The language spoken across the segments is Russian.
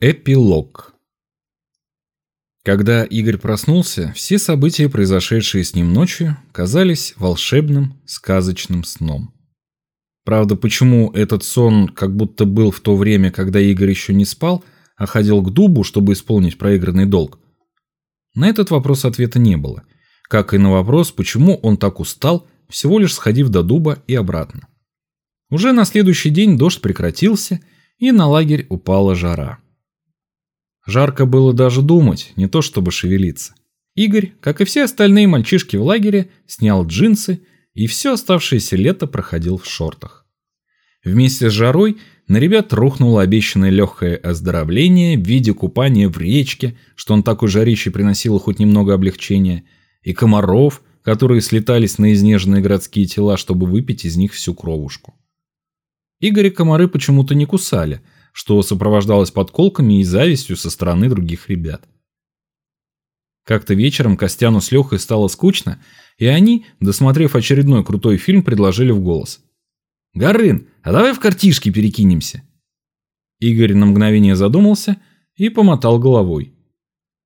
Эпилог Когда Игорь проснулся, все события, произошедшие с ним ночью, казались волшебным, сказочным сном. Правда, почему этот сон как будто был в то время, когда Игорь еще не спал, а ходил к дубу, чтобы исполнить проигранный долг? На этот вопрос ответа не было, как и на вопрос, почему он так устал, всего лишь сходив до дуба и обратно. Уже на следующий день дождь прекратился, и на лагерь упала жара. Жарко было даже думать, не то чтобы шевелиться. Игорь, как и все остальные мальчишки в лагере, снял джинсы и все оставшееся лето проходил в шортах. Вместе с жарой на ребят рухнуло обещанное легкое оздоровление в виде купания в речке, что он такой жарище приносило хоть немного облегчения, и комаров, которые слетались на изнеженные городские тела, чтобы выпить из них всю кровушку. Игоря комары почему-то не кусали – что сопровождалось подколками и завистью со стороны других ребят. Как-то вечером Костяну с Лехой стало скучно, и они, досмотрев очередной крутой фильм, предложили в голос. «Горын, а давай в картишки перекинемся?» Игорь на мгновение задумался и помотал головой.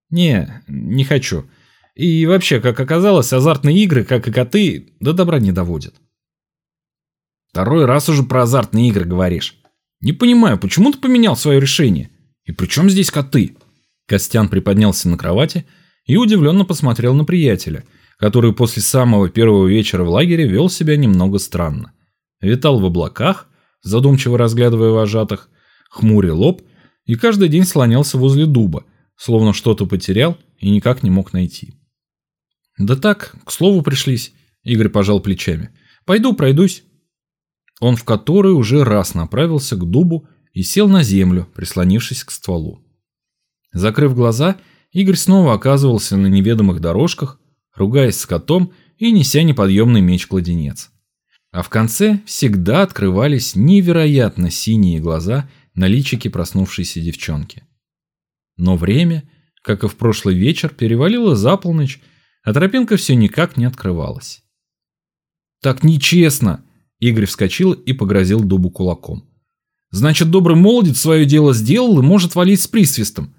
«Не, не хочу. И вообще, как оказалось, азартные игры, как и коты, до добра не доводят». «Второй раз уже про азартные игры говоришь. Не понимаю, почему ты поменял свое решение? И при чем здесь коты? Костян приподнялся на кровати и удивленно посмотрел на приятеля, который после самого первого вечера в лагере вел себя немного странно. Витал в облаках, задумчиво разглядывая вожатых, хмурил лоб и каждый день слонялся возле дуба, словно что-то потерял и никак не мог найти. «Да так, к слову пришлись», — Игорь пожал плечами. «Пойду пройдусь». Он в который уже раз направился к дубу и сел на землю, прислонившись к стволу. Закрыв глаза, Игорь снова оказывался на неведомых дорожках, ругаясь с котом и неся неподъемный меч-кладенец. А в конце всегда открывались невероятно синие глаза на личике проснувшейся девчонки. Но время, как и в прошлый вечер, перевалило за полночь, а тропинка все никак не открывалась. «Так нечестно!» Игорь вскочил и погрозил дубу кулаком. «Значит, добрый молодец свое дело сделал и может валить с присвистом.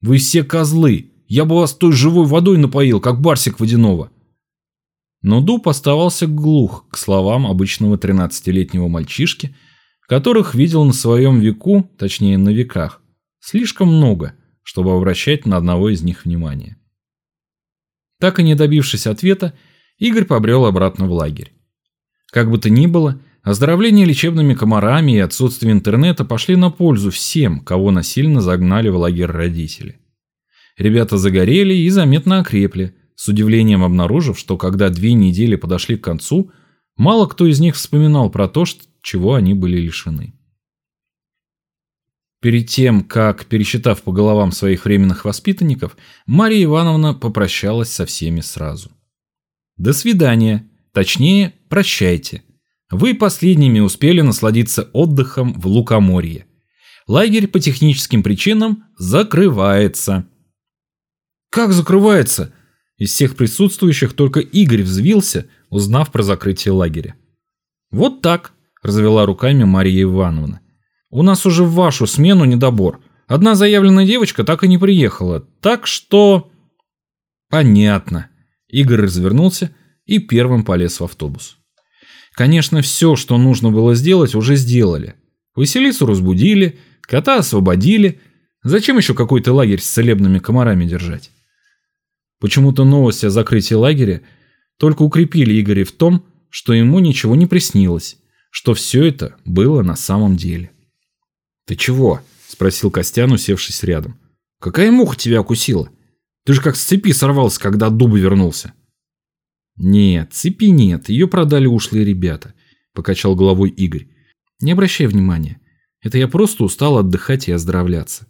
Вы все козлы. Я бы вас той живой водой напоил, как барсик водяного». Но дуб оставался глух к словам обычного тринадцатилетнего мальчишки, которых видел на своем веку, точнее на веках, слишком много, чтобы обращать на одного из них внимание. Так и не добившись ответа, Игорь побрел обратно в лагерь. Как бы то ни было, оздоровление лечебными комарами и отсутствие интернета пошли на пользу всем, кого насильно загнали в лагерь родители. Ребята загорели и заметно окрепли, с удивлением обнаружив, что когда две недели подошли к концу, мало кто из них вспоминал про то, чего они были лишены. Перед тем, как, пересчитав по головам своих временных воспитанников, Мария Ивановна попрощалась со всеми сразу. «До свидания», Точнее, прощайте. Вы последними успели насладиться отдыхом в Лукоморье. Лагерь по техническим причинам закрывается. Как закрывается? Из всех присутствующих только Игорь взвился, узнав про закрытие лагеря. Вот так, развела руками Мария Ивановна. У нас уже в вашу смену недобор. Одна заявленная девочка так и не приехала. Так что... Понятно. Игорь развернулся и первым полез в автобус. Конечно, все, что нужно было сделать, уже сделали. Василису разбудили, кота освободили. Зачем еще какой-то лагерь с целебными комарами держать? Почему-то новости о закрытии лагеря только укрепили Игоря в том, что ему ничего не приснилось, что все это было на самом деле. «Ты чего?» – спросил Костян, усевшись рядом. «Какая муха тебя укусила? Ты же как с цепи сорвался, когда от дуба вернулся». «Нет, цепи нет, ее продали ушлые ребята», – покачал головой Игорь. «Не обращай внимания. Это я просто устал отдыхать и оздоровляться».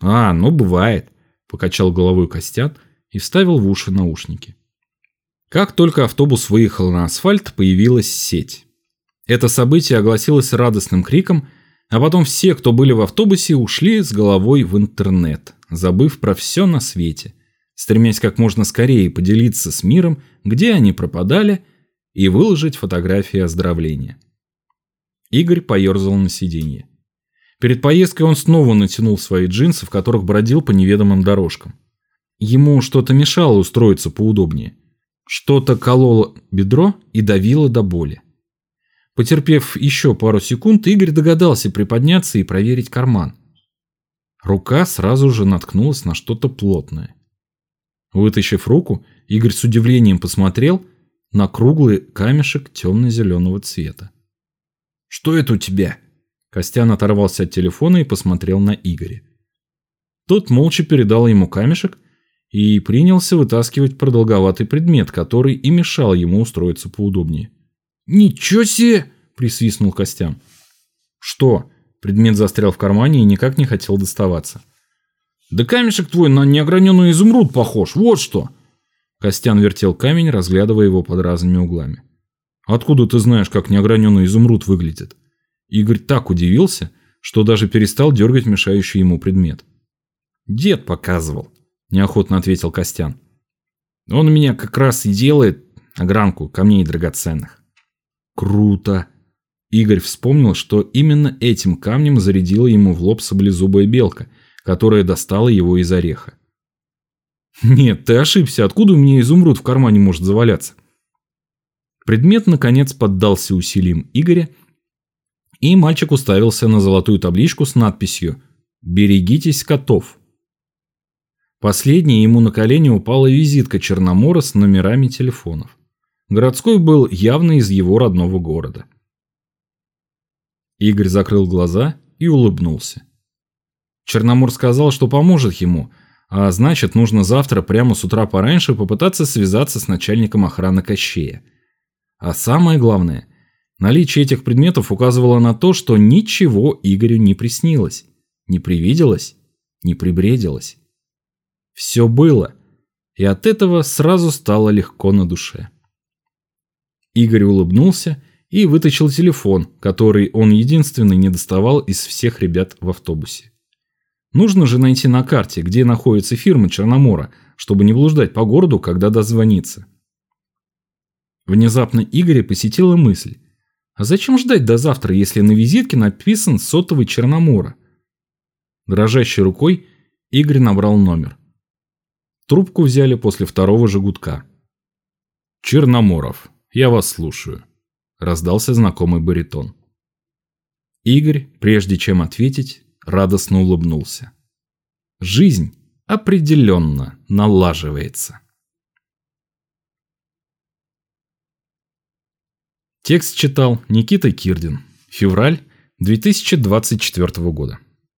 «А, ну бывает», – покачал головой Костян и вставил в уши наушники. Как только автобус выехал на асфальт, появилась сеть. Это событие огласилось радостным криком, а потом все, кто были в автобусе, ушли с головой в интернет, забыв про все на свете – стремясь как можно скорее поделиться с миром, где они пропадали, и выложить фотографии оздоровления. Игорь поерзал на сиденье. Перед поездкой он снова натянул свои джинсы, в которых бродил по неведомым дорожкам. Ему что-то мешало устроиться поудобнее. Что-то кололо бедро и давило до боли. Потерпев еще пару секунд, Игорь догадался приподняться и проверить карман. Рука сразу же наткнулась на что-то плотное. Вытащив руку, Игорь с удивлением посмотрел на круглый камешек темно-зеленого цвета. «Что это у тебя?» Костян оторвался от телефона и посмотрел на Игоря. Тот молча передал ему камешек и принялся вытаскивать продолговатый предмет, который и мешал ему устроиться поудобнее. «Ничего себе!» – присвистнул Костян. «Что?» – предмет застрял в кармане и никак не хотел доставаться. «Да камешек твой на неограненный изумруд похож, вот что!» Костян вертел камень, разглядывая его под разными углами. «Откуда ты знаешь, как неограненный изумруд выглядит?» Игорь так удивился, что даже перестал дергать мешающий ему предмет. «Дед показывал», – неохотно ответил Костян. «Он у меня как раз и делает огранку камней драгоценных». «Круто!» Игорь вспомнил, что именно этим камнем зарядила ему в лоб саблезубая белка, которая достала его из ореха. «Нет, ты ошибся. Откуда у меня изумруд в кармане может заваляться?» Предмет, наконец, поддался усилиям Игоря и мальчик уставился на золотую табличку с надписью «Берегитесь котов». Последней ему на колени упала визитка Черномора с номерами телефонов. Городской был явно из его родного города. Игорь закрыл глаза и улыбнулся. Черномор сказал, что поможет ему, а значит, нужно завтра прямо с утра пораньше попытаться связаться с начальником охраны Кощея. А самое главное, Наличие этих предметов указывало на то, что ничего Игорю не приснилось, не привиделось, не прибредилось. Все было, и от этого сразу стало легко на душе. Игорь улыбнулся и вытащил телефон, который он единственный не доставал из всех ребят в автобусе. Нужно же найти на карте, где находится фирма Черномора, чтобы не блуждать по городу, когда дозвониться. Внезапно Игоря посетила мысль, а зачем ждать до завтра, если на визитке написан сотовый Черномора? Дрожащей рукой Игорь набрал номер. Трубку взяли после второго же. «Черноморов, я вас слушаю», – раздался знакомый баритон. Игорь, прежде чем ответить, радостно улыбнулся. Жизнь определенно налаживается. Текст читал Никита Кирдин. Февраль 2024 года.